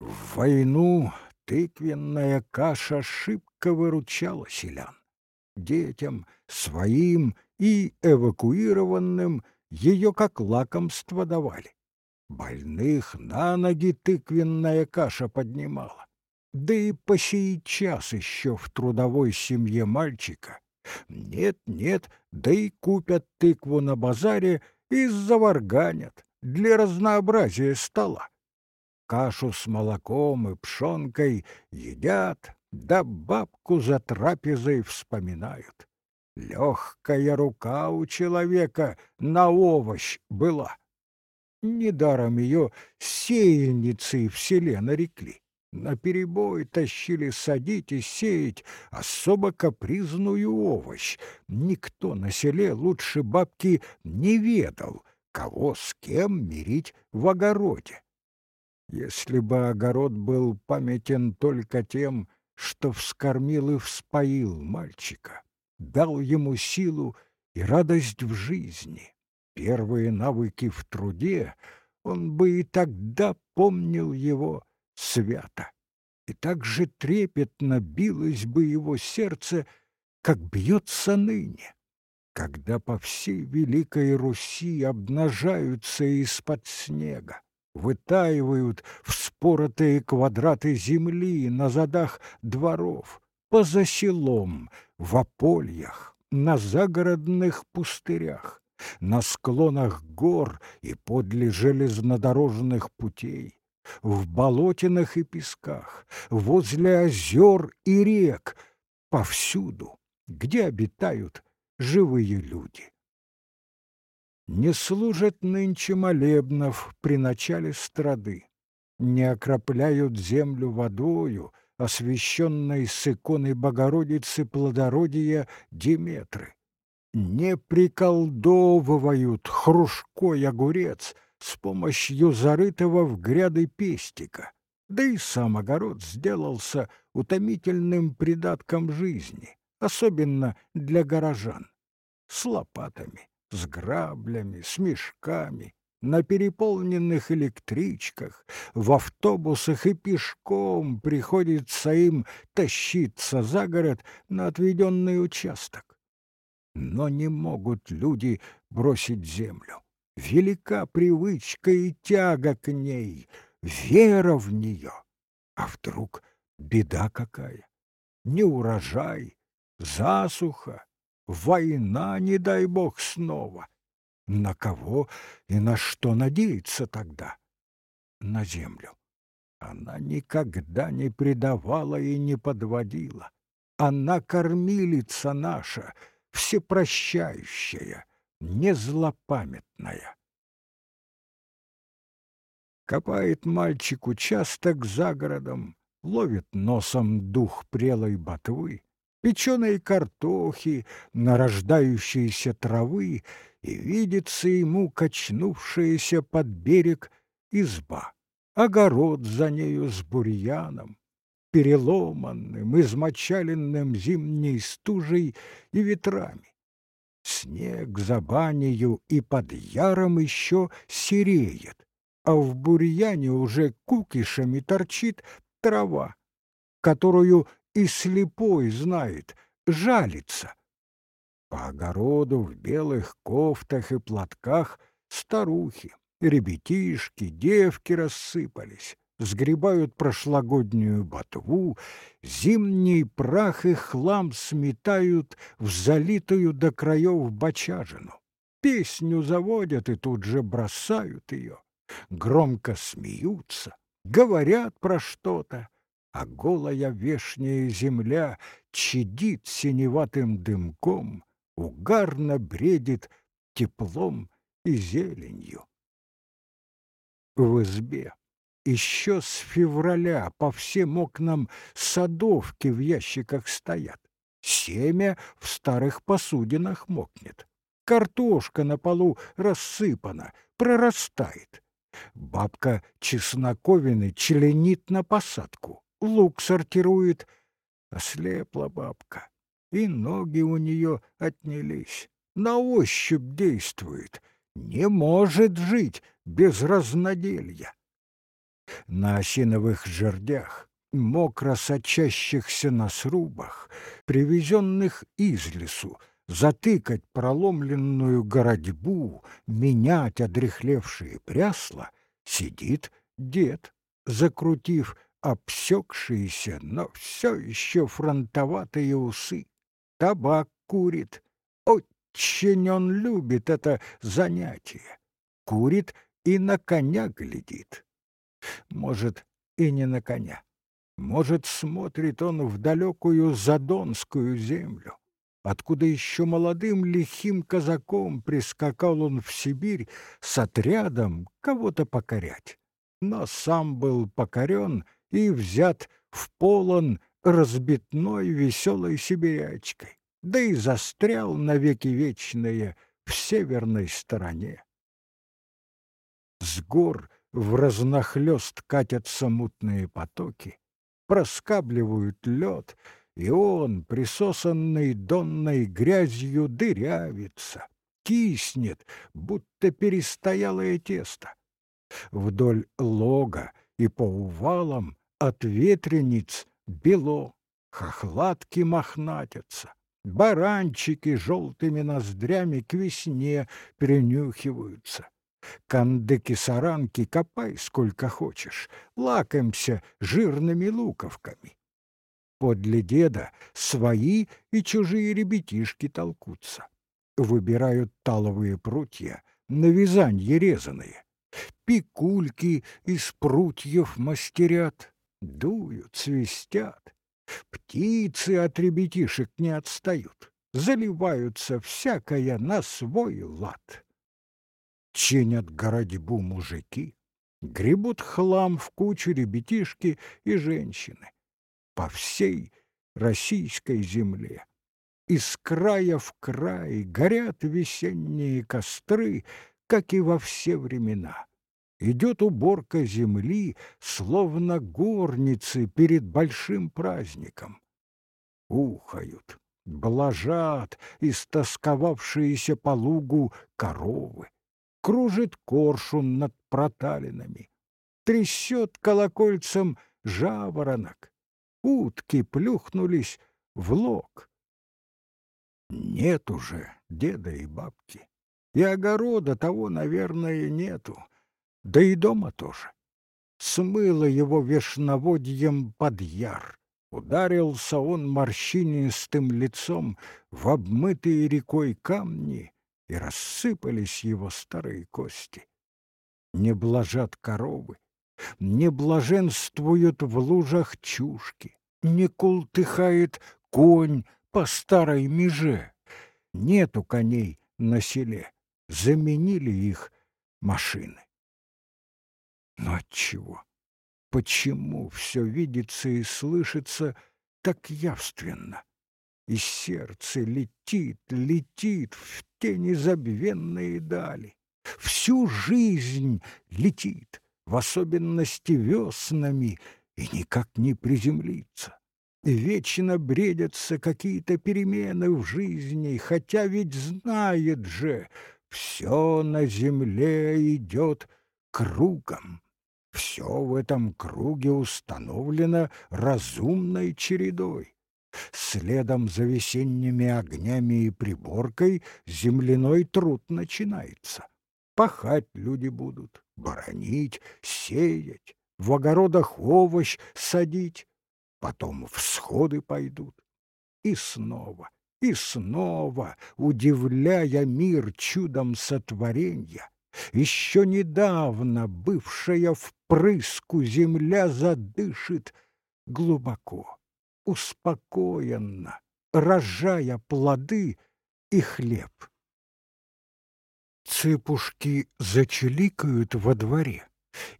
В войну тыквенная каша шибко выручала селян. Детям, своим и эвакуированным ее как лакомство давали. Больных на ноги тыквенная каша поднимала. Да и по сей час еще в трудовой семье мальчика нет-нет, да и купят тыкву на базаре и заварганят для разнообразия стола. Кашу с молоком и пшенкой едят, да бабку за трапезой вспоминают. Легкая рука у человека на овощ была. Недаром ее сеянницей в селе нарекли. На перебой тащили садить и сеять особо капризную овощ. Никто на селе лучше бабки не ведал, кого с кем мирить в огороде. Если бы огород был памятен только тем, что вскормил и вспоил мальчика, дал ему силу и радость в жизни, первые навыки в труде, он бы и тогда помнил его свято. И так же трепетно билось бы его сердце, как бьется ныне, когда по всей Великой Руси обнажаются из-под снега, вытаивают вспоротые квадраты земли на задах дворов, поза селом, в опольях, на загородных пустырях, на склонах гор и подле железнодорожных путей, в болотинах и песках, возле озер и рек, повсюду, где обитают живые люди. Не служат нынче молебнов при начале страды, не окропляют землю водою, освященной с иконы Богородицы плодородия Диметры. Не приколдовывают хрушкой огурец с помощью зарытого в гряды пестика, да и сам огород сделался утомительным придатком жизни, особенно для горожан. С лопатами, с граблями, с мешками, на переполненных электричках, в автобусах и пешком приходится им тащиться за город на отведенный участок. Но не могут люди бросить землю. Велика привычка и тяга к ней, вера в нее. А вдруг беда какая? Не урожай, засуха, война, не дай бог, снова — на кого и на что надеяться тогда? На землю. Она никогда не предавала и не подводила. Она кормилица наша, всепрощающая, незлопамятная. Копает мальчик участок за городом, ловит носом дух прелой ботвы, печеной картохи, нарождающейся травы и видится ему качнувшаяся под берег изба, огород за нею с бурьяном, переломанным, измочаленным зимней стужей и ветрами. Снег за банею и под яром еще сереет, а в бурьяне уже кукишами торчит трава, которую и слепой знает, жалится, по огороду в белых кофтах и платках старухи, ребятишки, девки рассыпались, сгребают прошлогоднюю ботву, зимний прах и хлам сметают в залитую до краев бочажину. Песню заводят и тут же бросают ее, громко смеются, говорят про что-то, а голая вешняя земля чадит синеватым дымком, угарно бредит теплом и зеленью. В избе еще с февраля по всем окнам садовки в ящиках стоят. Семя в старых посудинах мокнет. Картошка на полу рассыпана, прорастает. Бабка чесноковины членит на посадку, лук сортирует. Ослепла бабка и ноги у нее отнялись. На ощупь действует, не может жить без разноделья. На осиновых жердях, мокро сочащихся на срубах, привезенных из лесу, затыкать проломленную городьбу, менять одрехлевшие прясла, сидит дед, закрутив обсекшиеся, но все еще фронтоватые усы. Табак курит. Очень он любит это занятие. Курит и на коня глядит. Может, и не на коня. Может, смотрит он в далекую Задонскую землю, откуда еще молодым лихим казаком прискакал он в Сибирь с отрядом кого-то покорять. Но сам был покорен и взят в полон разбитной веселой сибирячкой, да и застрял навеки вечные в северной стороне. С гор в разнохлёст катятся мутные потоки, проскабливают лед, и он, присосанный донной грязью, дырявится, киснет, будто перестоялое тесто. Вдоль лога и по увалам от ветрениц бело, хохлатки мохнатятся, баранчики желтыми ноздрями к весне принюхиваются. Кандыки-саранки копай сколько хочешь, лакомься жирными луковками. Подле деда свои и чужие ребятишки толкутся. Выбирают таловые прутья, на вязанье резаные. Пикульки из прутьев мастерят, дуют, свистят. Птицы от ребятишек не отстают, заливаются всякая на свой лад чинят городьбу мужики, гребут хлам в кучу ребятишки и женщины. По всей российской земле. Из края в край горят весенние костры, как и во все времена. Идет уборка земли, словно горницы перед большим праздником. Ухают, блажат истосковавшиеся по лугу коровы. Кружит коршун над проталинами, трясет колокольцем жаворонок, утки плюхнулись в лог. Нет уже деда и бабки, и огорода того, наверное, нету, да и дома тоже. Смыло его вешноводьем под яр. Ударился он морщинистым лицом в обмытые рекой камни и рассыпались его старые кости. Не блажат коровы, не блаженствуют в лужах чушки, не култыхает конь по старой меже. Нету коней на селе, заменили их машины. Но отчего? Почему все видится и слышится так явственно? И сердце летит, летит в те незабвенные дали. Всю жизнь летит, в особенности веснами, и никак не приземлится. Вечно бредятся какие-то перемены в жизни, хотя ведь знает же, все на земле идет кругом. Все в этом круге установлено разумной чередой. Следом за весенними огнями и приборкой земляной труд начинается. Пахать люди будут, боронить, сеять, в огородах овощ садить, потом всходы пойдут. И снова, и снова, удивляя мир чудом сотворения, еще недавно бывшая в прыску земля задышит глубоко успокоенно, рожая плоды и хлеб. Цыпушки зачеликают во дворе,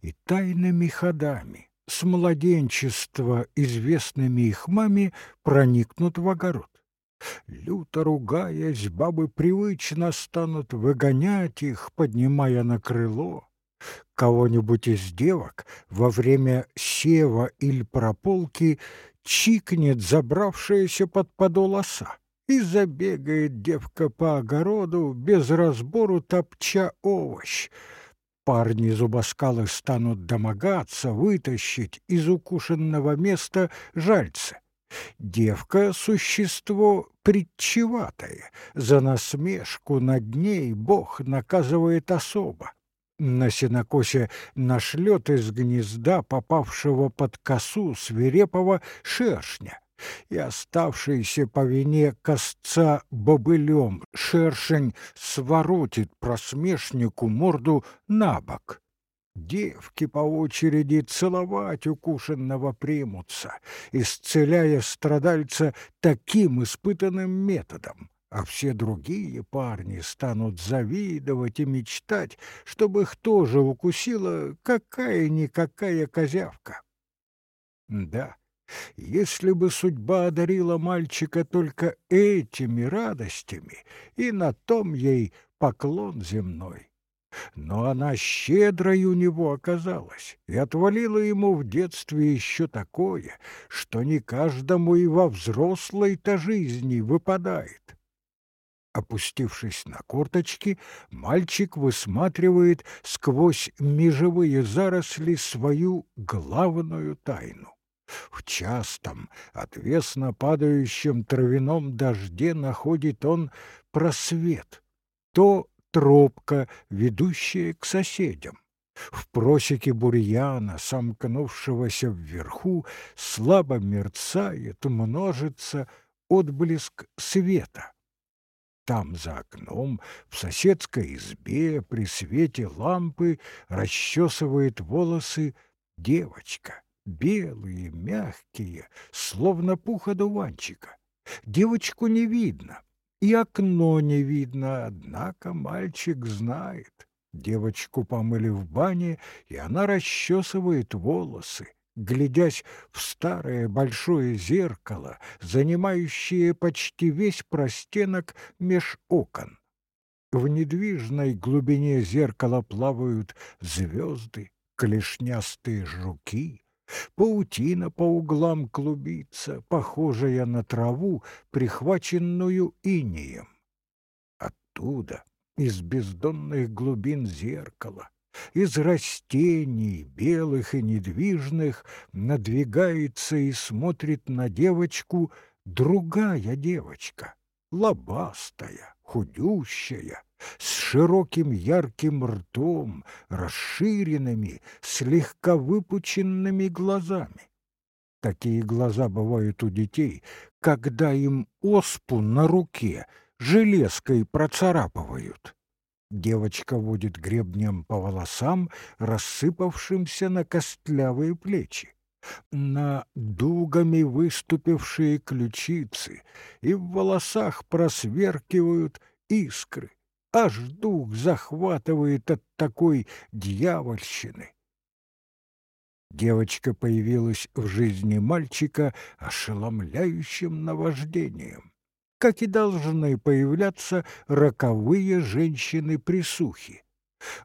и тайными ходами, с младенчества известными их маме, проникнут в огород. Люто ругаясь, бабы привычно станут выгонять их, поднимая на крыло. Кого-нибудь из девок во время сева или прополки чикнет забравшаяся под подол оса, и забегает девка по огороду, без разбору топча овощ. Парни-зубоскалы станут домогаться, вытащить из укушенного места жальца. Девка — существо притчеватое, за насмешку над ней Бог наказывает особо. На сенокосе нашлет из гнезда попавшего под косу свирепого шершня и оставшийся по вине косца бобылем шершень своротит просмешнику морду на бок. Девки по очереди целовать укушенного примутся, исцеляя страдальца таким испытанным методом, а все другие парни станут завидовать и мечтать, чтобы их тоже укусила какая-никакая козявка. Да, если бы судьба одарила мальчика только этими радостями, и на том ей поклон земной. Но она щедрой у него оказалась и отвалила ему в детстве еще такое, что не каждому и во взрослой-то жизни выпадает. Опустившись на корточки, мальчик высматривает сквозь межевые заросли свою главную тайну. В частом, отвесно падающем травяном дожде находит он просвет, то тропка, ведущая к соседям. В просеке бурьяна, сомкнувшегося вверху, слабо мерцает, множится отблеск света. Там за окном, в соседской избе, при свете лампы, расчесывает волосы девочка белые, мягкие, словно пух одуванчика. Девочку не видно, и окно не видно, однако мальчик знает. Девочку помыли в бане, и она расчесывает волосы, глядясь в старое большое зеркало, занимающее почти весь простенок меж окон. В недвижной глубине зеркала плавают звезды, клешнястые жуки, Паутина по углам клубится, похожая на траву, прихваченную инеем. Оттуда, из бездонных глубин зеркала, из растений, белых и недвижных, надвигается и смотрит на девочку другая девочка, лобастая, худющая, с широким ярким ртом, расширенными, слегка выпученными глазами. Такие глаза бывают у детей, когда им оспу на руке железкой процарапывают. Девочка водит гребнем по волосам, рассыпавшимся на костлявые плечи на дугами выступившие ключицы, и в волосах просверкивают искры. Аж дух захватывает от такой дьявольщины. Девочка появилась в жизни мальчика ошеломляющим наваждением, как и должны появляться роковые женщины-присухи.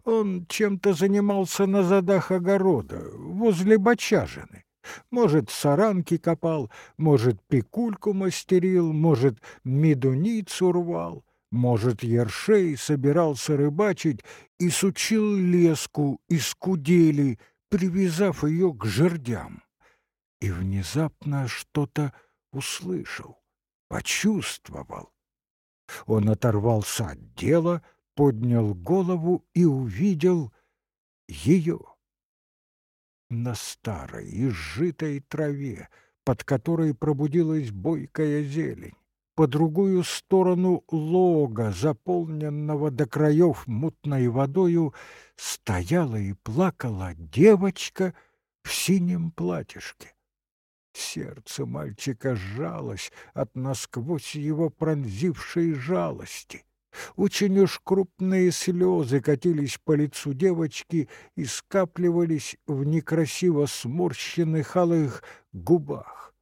Он чем-то занимался на задах огорода, возле бочажины. Может, саранки копал, может, пикульку мастерил, может, медуницу рвал, может, ершей собирался рыбачить и сучил леску из кудели, привязав ее к жердям. И внезапно что-то услышал, почувствовал. Он оторвался от дела, поднял голову и увидел ее на старой, изжитой траве, под которой пробудилась бойкая зелень. По другую сторону лога, заполненного до краев мутной водою, стояла и плакала девочка в синем платьишке. Сердце мальчика сжалось от насквозь его пронзившей жалости. Очень уж крупные слезы катились по лицу девочки и скапливались в некрасиво сморщенных алых губах.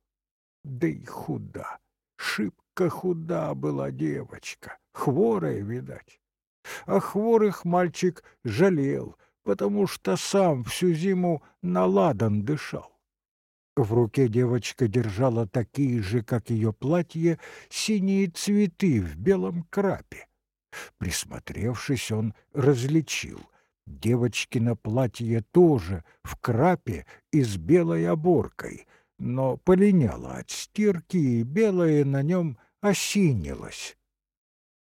Да и худа, шибко худа была девочка, хворая, видать. А хворых мальчик жалел, потому что сам всю зиму на ладан дышал. В руке девочка держала такие же, как ее платье, синие цветы в белом крапе. Присмотревшись, он различил. Девочкино платье тоже в крапе и с белой оборкой, но полиняло от стирки, и белое на нем осинилось.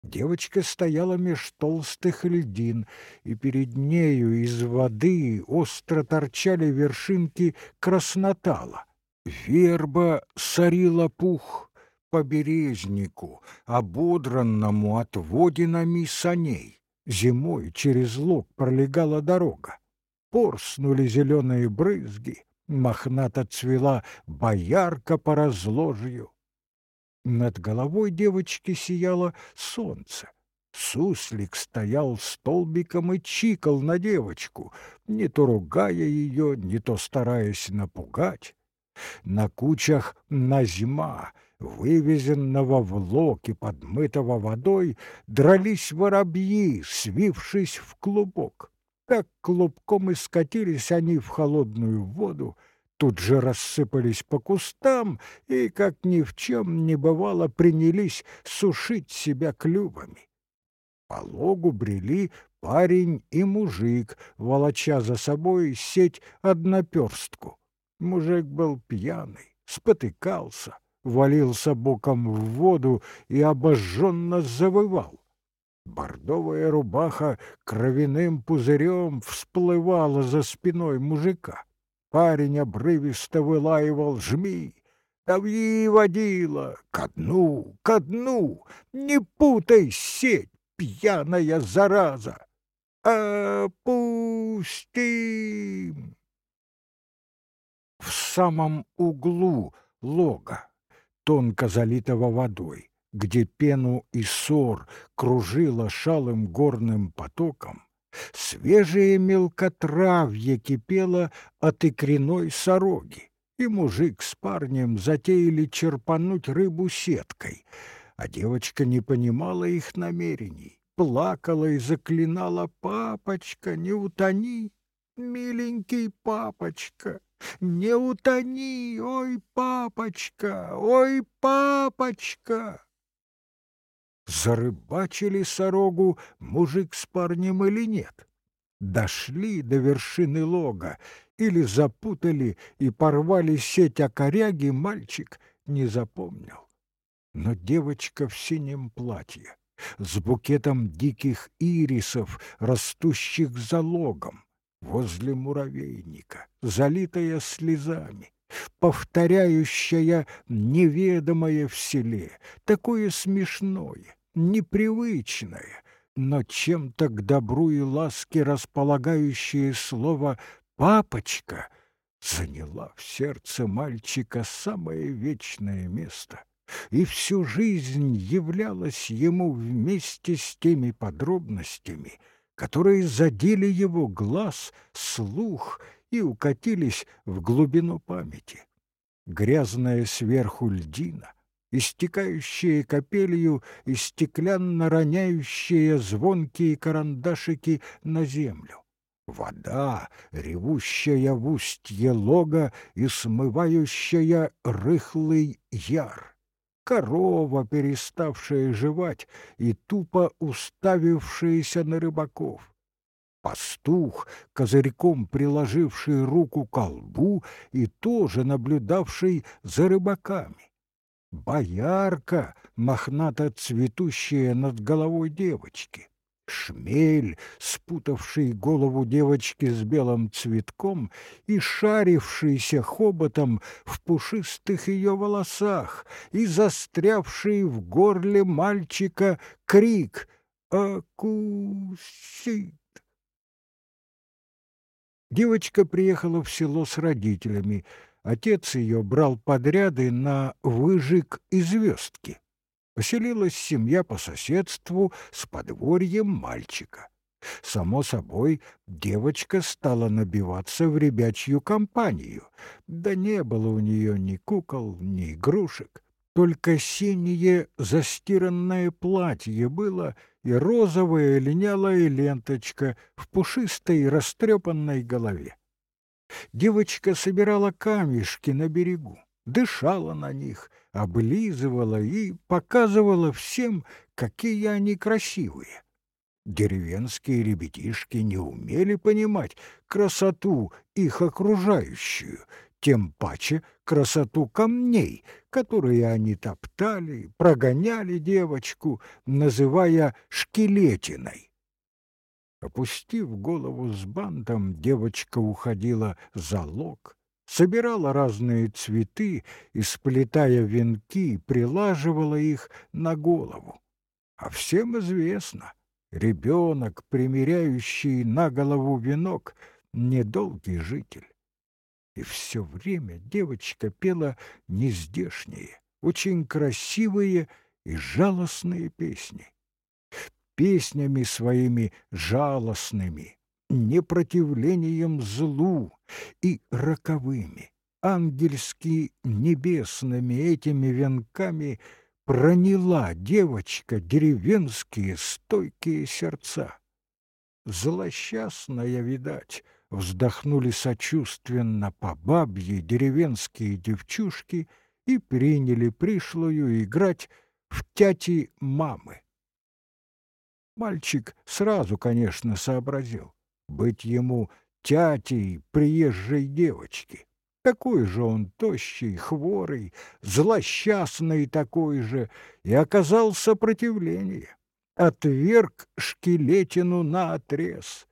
Девочка стояла меж толстых льдин, и перед нею из воды остро торчали вершинки краснотала. Верба сорила пух по березнику, ободранному отводинами саней. Зимой через луг пролегала дорога. Порснули зеленые брызги, мохнато цвела боярка по разложью. Над головой девочки сияло солнце. Суслик стоял столбиком и чикал на девочку, не то ругая ее, не то стараясь напугать. На кучах назима, вывезенного в локи, подмытого водой, дрались воробьи, свившись в клубок. Как клубком и скатились они в холодную воду, тут же рассыпались по кустам и, как ни в чем не бывало, принялись сушить себя клювами. По логу брели парень и мужик, волоча за собой сеть одноперстку. Мужик был пьяный, спотыкался, валился боком в воду и обожженно завывал. Бордовая рубаха кровяным пузырем всплывала за спиной мужика. Парень обрывисто вылаивал «Жми!» «Дави, водила! Ко дну, ко дну! Не путай сеть, пьяная зараза! Опустим!» В самом углу лога, тонко залитого водой, где пену и сор кружило шалым горным потоком, Свежее мелкотравье кипело от икриной сороги, и мужик с парнем затеяли черпануть рыбу сеткой, а девочка не понимала их намерений, плакала и заклинала «Папочка, не утони, миленький папочка!» Не утони, ой, папочка, ой, папочка! Зарыбачили сорогу мужик с парнем или нет. Дошли до вершины лога или запутали и порвали сеть окоряги, мальчик не запомнил. Но девочка в синем платье, с букетом диких ирисов, растущих за логом, возле муравейника, залитая слезами, повторяющая неведомое в селе, такое смешное, непривычное, но чем-то к добру и ласке располагающее слово «папочка» заняла в сердце мальчика самое вечное место и всю жизнь являлась ему вместе с теми подробностями, которые задели его глаз, слух и укатились в глубину памяти. Грязная сверху льдина, истекающие капелью и стеклянно роняющие звонкие карандашики на землю. Вода, ревущая в устье лога и смывающая рыхлый яр. Корова, переставшая жевать и тупо уставившаяся на рыбаков пастух, козырьком приложивший руку к колбу и тоже наблюдавший за рыбаками. Боярка, мохнато цветущая над головой девочки. Шмель, спутавший голову девочки с белым цветком и шарившийся хоботом в пушистых ее волосах и застрявший в горле мальчика крик «Акусит!» Девочка приехала в село с родителями. Отец ее брал подряды на выжиг и звездки. Поселилась семья по соседству с подворьем мальчика. Само собой, девочка стала набиваться в ребячью компанию. Да не было у нее ни кукол, ни игрушек. Только синее застиранное платье было и розовая линялая ленточка в пушистой растрепанной голове. Девочка собирала камешки на берегу, дышала на них, облизывала и показывала всем, какие они красивые. Деревенские ребятишки не умели понимать красоту их окружающую, тем паче красоту камней, которые они топтали, прогоняли девочку, называя шкелетиной. Опустив голову с бантом, девочка уходила за лог, собирала разные цветы и, сплетая венки, прилаживала их на голову. А всем известно, ребенок, примеряющий на голову венок, недолгий житель. И все время девочка пела нездешние, очень красивые и жалостные песни. Песнями своими жалостными, непротивлением злу и роковыми, ангельски небесными этими венками проняла девочка деревенские стойкие сердца. Злосчастная, видать, вздохнули сочувственно по бабье деревенские девчушки и приняли пришлую играть в тяти мамы. Мальчик сразу, конечно, сообразил, быть ему тятей приезжей девочки. Такой же он тощий, хворый, злосчастный такой же, и оказал сопротивление. Отверг шкелетину наотрез.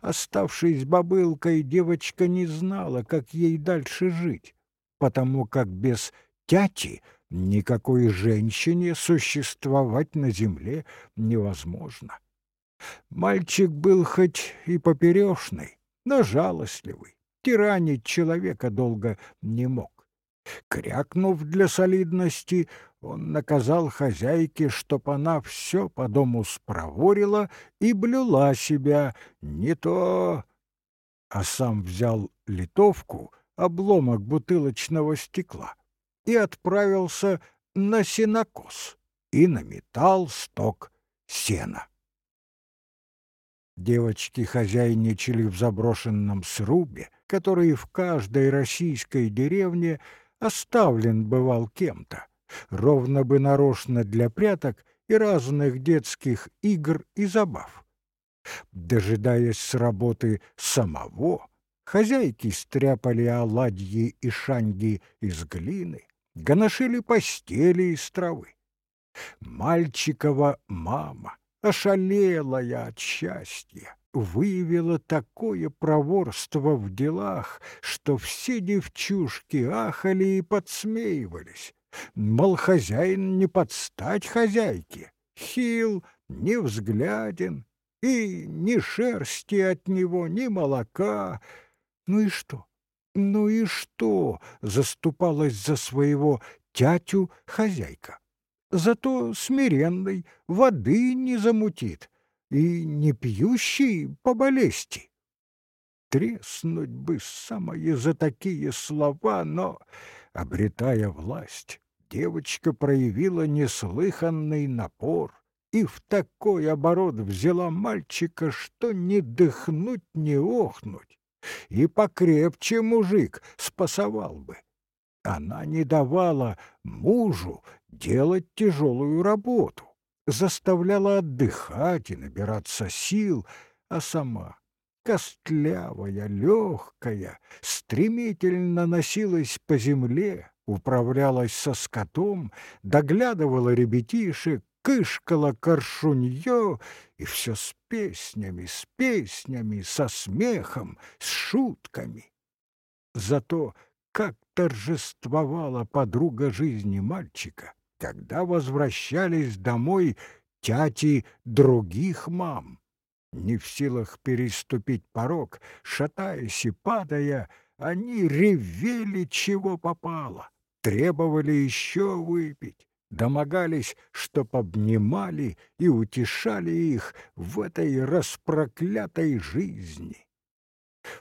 Оставшись бабылкой, девочка не знала, как ей дальше жить, потому как без тяти никакой женщине существовать на земле невозможно. Мальчик был хоть и поперешный, но жалостливый, тиранить человека долго не мог. Крякнув для солидности, он наказал хозяйке, чтоб она все по дому спроворила и блюла себя, не то... А сам взял литовку, обломок бутылочного стекла, и отправился на сенокос и наметал сток сена. Девочки хозяйничали в заброшенном срубе, который в каждой российской деревне оставлен бывал кем-то ровно бы нарочно для пряток и разных детских игр и забав. Дожидаясь с работы самого, хозяйки стряпали оладьи и шанги из глины, гоношили постели из травы. Мальчикова мама, ошалелая от счастья, выявила такое проворство в делах, что все девчушки ахали и подсмеивались. Мол, хозяин не подстать хозяйке, хил, невзгляден, и ни шерсти от него, ни молока. Ну и что? Ну и что? Заступалась за своего тятю хозяйка. Зато смиренный, воды не замутит и не пьющий по болезни. Треснуть бы самое за такие слова, но, обретая власть, девочка проявила неслыханный напор и в такой оборот взяла мальчика, что не дыхнуть, не охнуть, и покрепче мужик спасовал бы. Она не давала мужу делать тяжелую работу, заставляла отдыхать и набираться сил, а сама, костлявая, легкая, стремительно носилась по земле, управлялась со скотом, доглядывала ребятишек, кышкала коршунье, и все с песнями, с песнями, со смехом, с шутками. Зато как торжествовала подруга жизни мальчика, когда возвращались домой тяти других мам. Не в силах переступить порог, шатаясь и падая, они ревели, чего попало, требовали еще выпить, домогались, чтоб обнимали и утешали их в этой распроклятой жизни.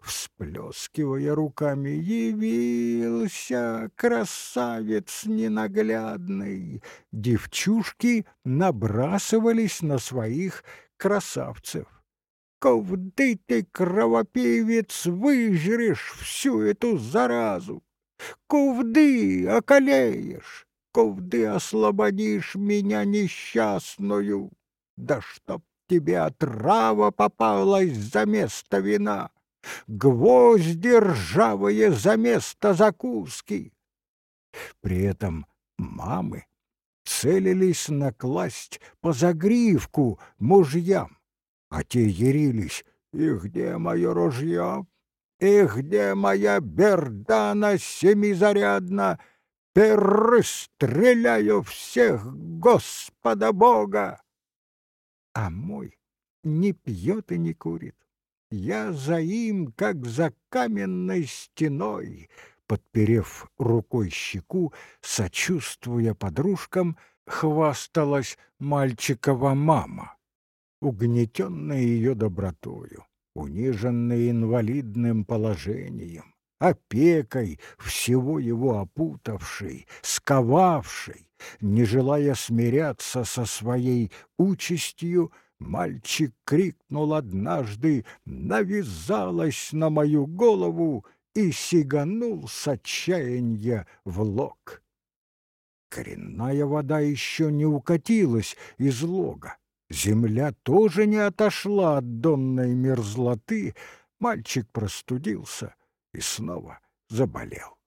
Всплескивая руками, явился красавец ненаглядный. Девчушки набрасывались на своих красавцев. Ковды ты, кровопевец, выжрешь всю эту заразу! Ковды околеешь! Ковды освободишь меня несчастную! Да чтоб тебе отрава попалась за место вина, гвозди ржавые за место закуски. При этом мамы целились накласть по загривку мужьям, а те ярились, и где мое ружье? И где моя бердана семизарядна? Перестреляю всех, Господа Бога! А мой не пьет и не курит. Я за им, как за каменной стеной, подперев рукой щеку, сочувствуя подружкам, хвасталась мальчикова мама, угнетенная ее добротою, униженная инвалидным положением, опекой, всего его опутавшей, сковавшей, не желая смиряться со своей участью, мальчик крикнул однажды, навязалась на мою голову и сиганул с отчаяния в лог. Коренная вода еще не укатилась из лога. Земля тоже не отошла от донной мерзлоты. Мальчик простудился и снова заболел.